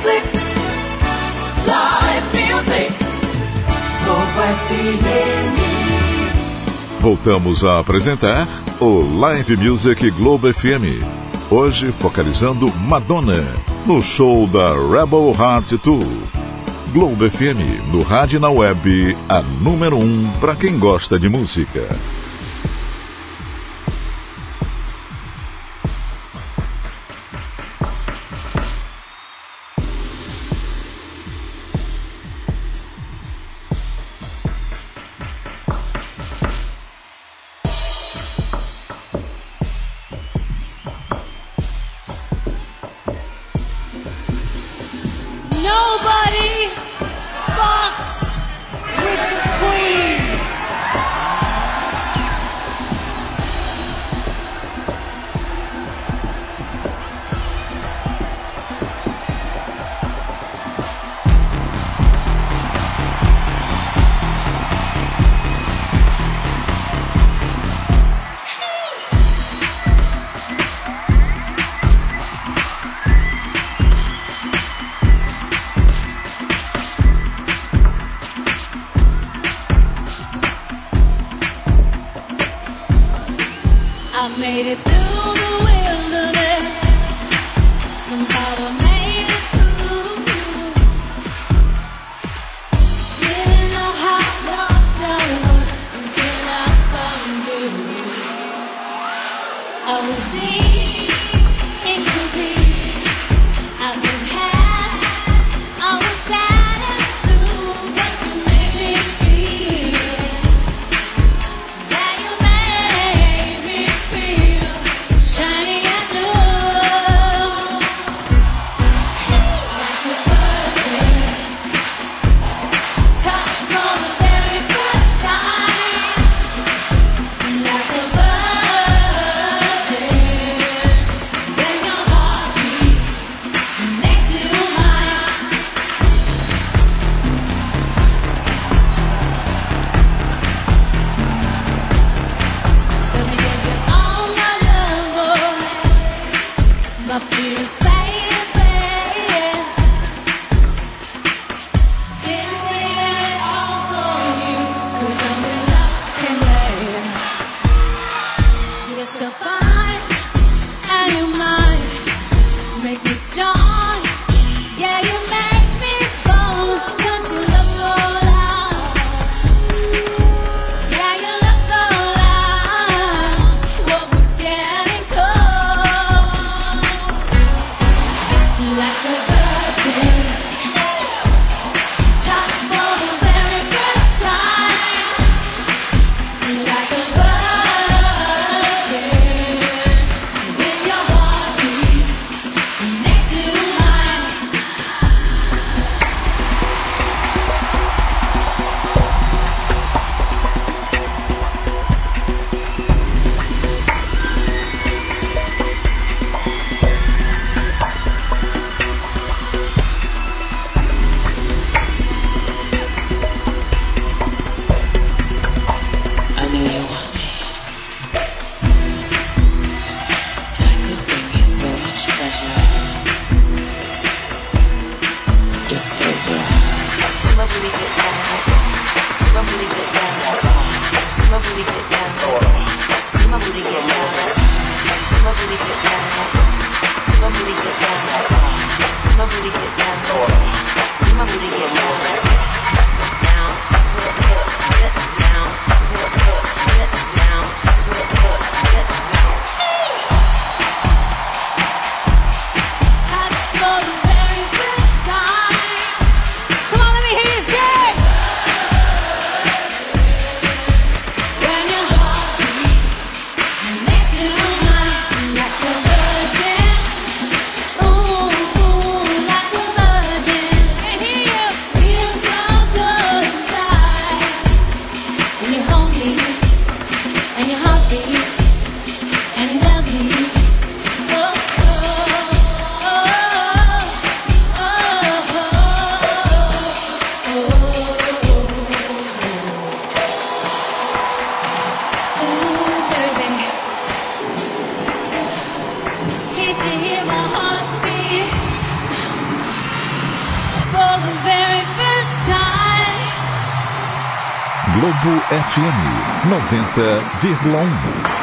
music, live music. Voltamos a apresentar o Live Music Globo FM. Hoje focalizando Madonna no show da Rebel Heart Tour. Globo FM, no rádio e na web, a número um para quem gosta de música. get down. See my booty get down. See my booty get down. See my booty get down. See my booty get down. See my booty get down. See my booty get down. See my booty get down that. 90,1.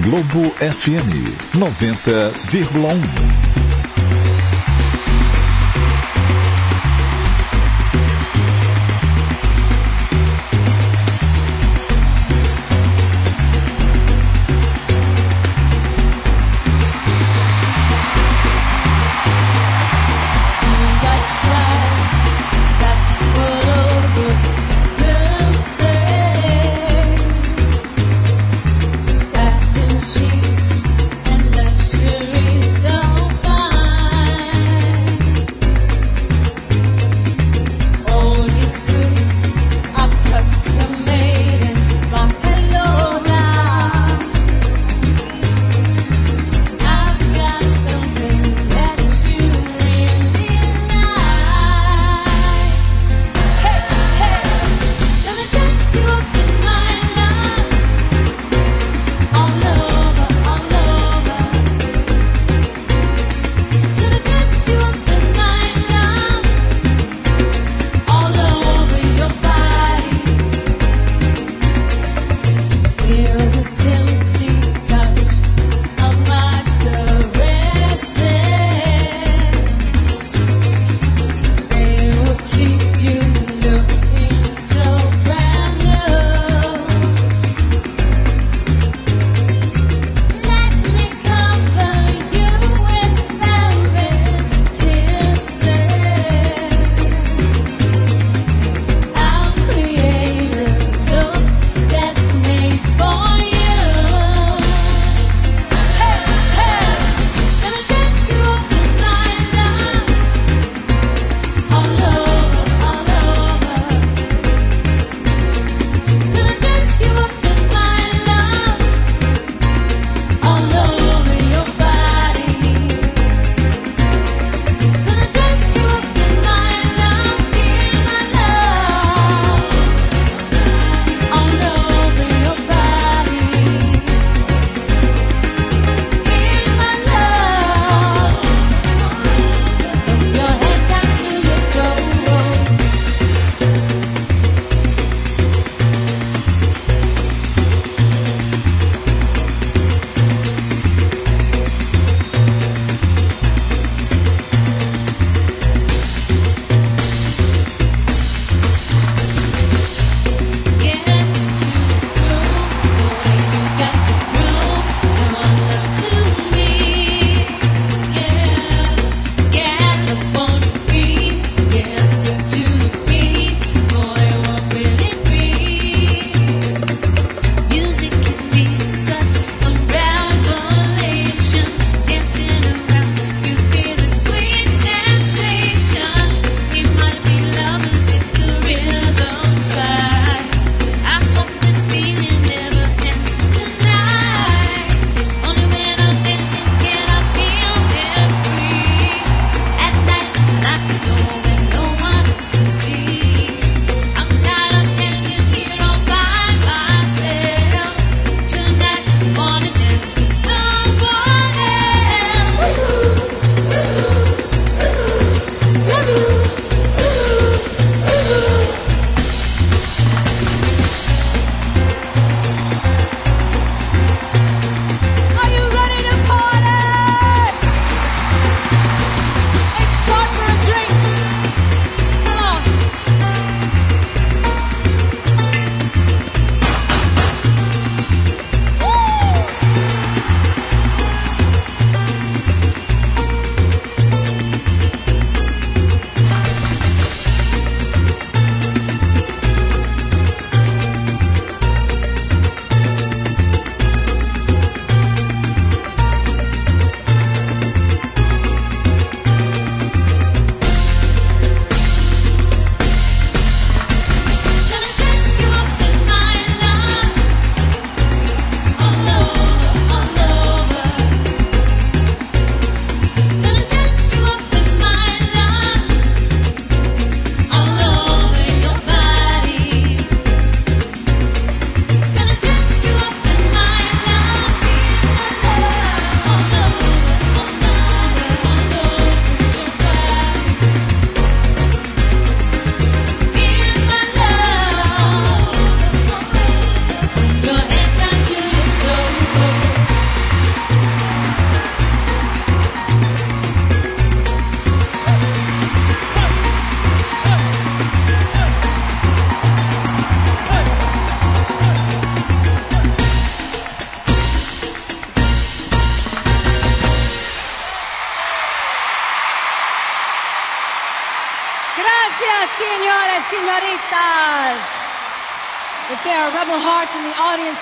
Globo FM 90,1.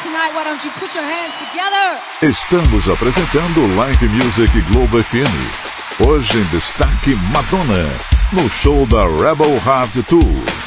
tonight. Why don't you put your hands together? Estamos apresentando Live Music Globo FM. Hoje em destaque Madonna no show da Rebel Heart Tour.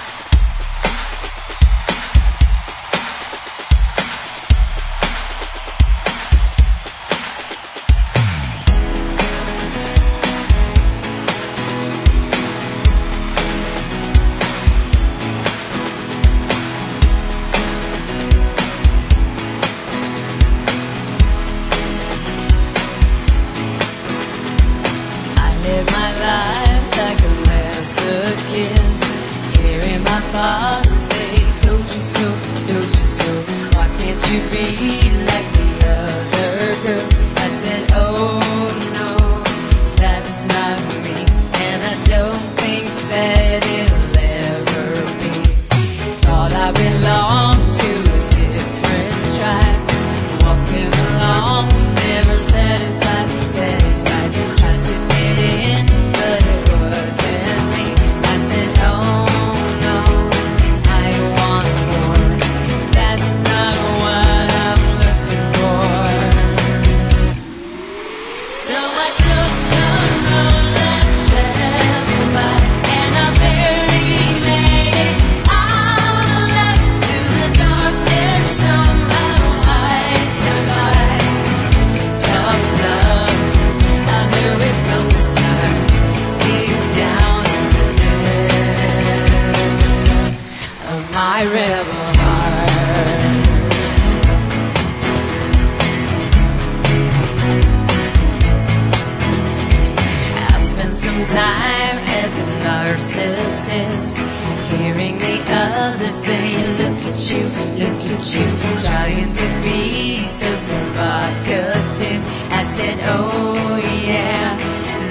mountain. I said, oh yeah,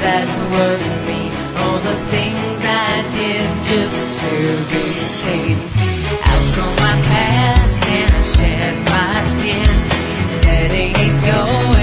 that was me. All the things I did just to be seen. Out from my past and I've shed my skin, letting it go.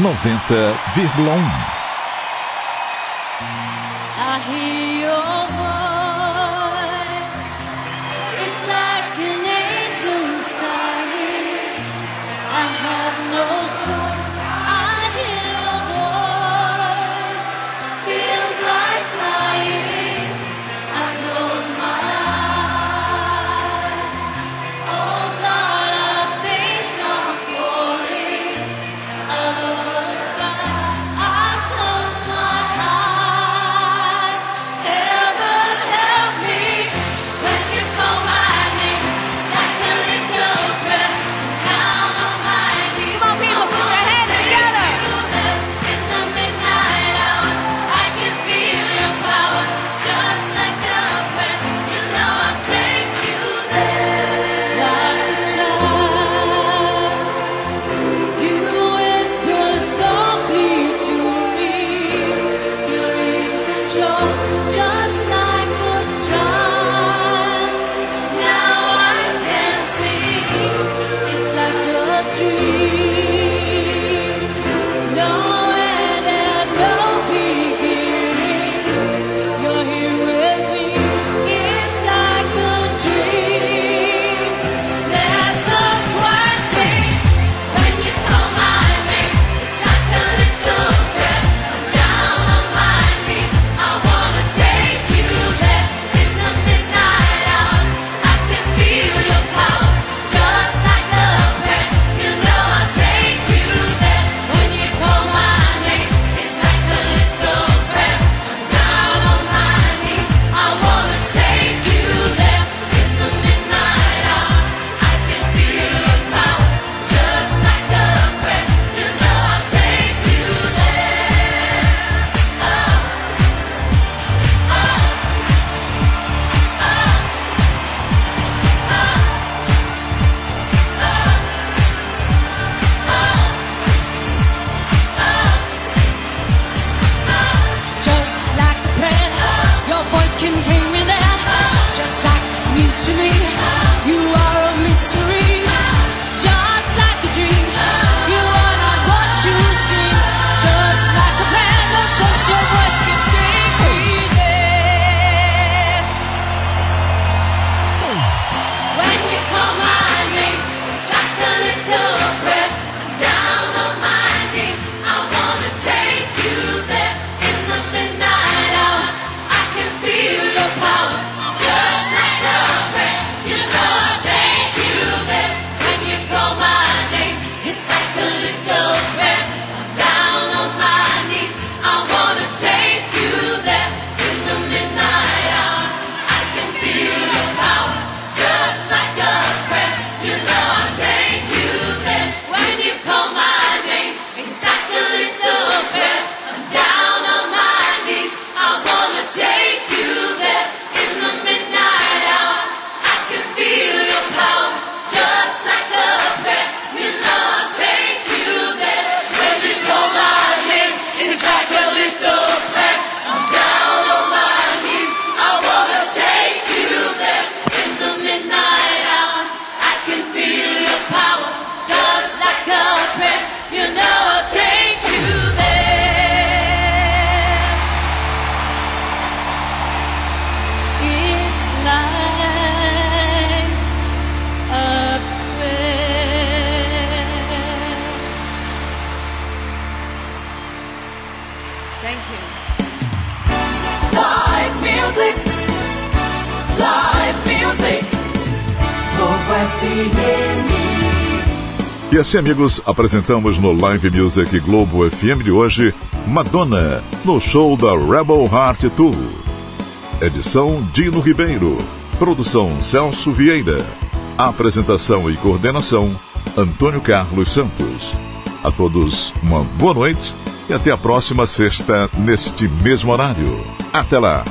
90,1. Amigas e amigos, apresentamos no Live Music Globo FM de hoje Madonna, no show da Rebel Heart Tour. Edição Dino Ribeiro. Produção Celso Vieira. Apresentação e coordenação Antônio Carlos Santos. A todos uma boa noite e até a próxima sexta, neste mesmo horário. Até lá!